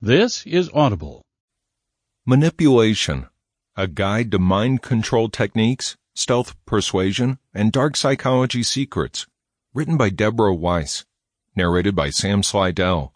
This is Audible. Manipulation A Guide to Mind Control Techniques, Stealth Persuasion, and Dark Psychology Secrets. Written by Deborah Weiss. Narrated by Sam Slidell.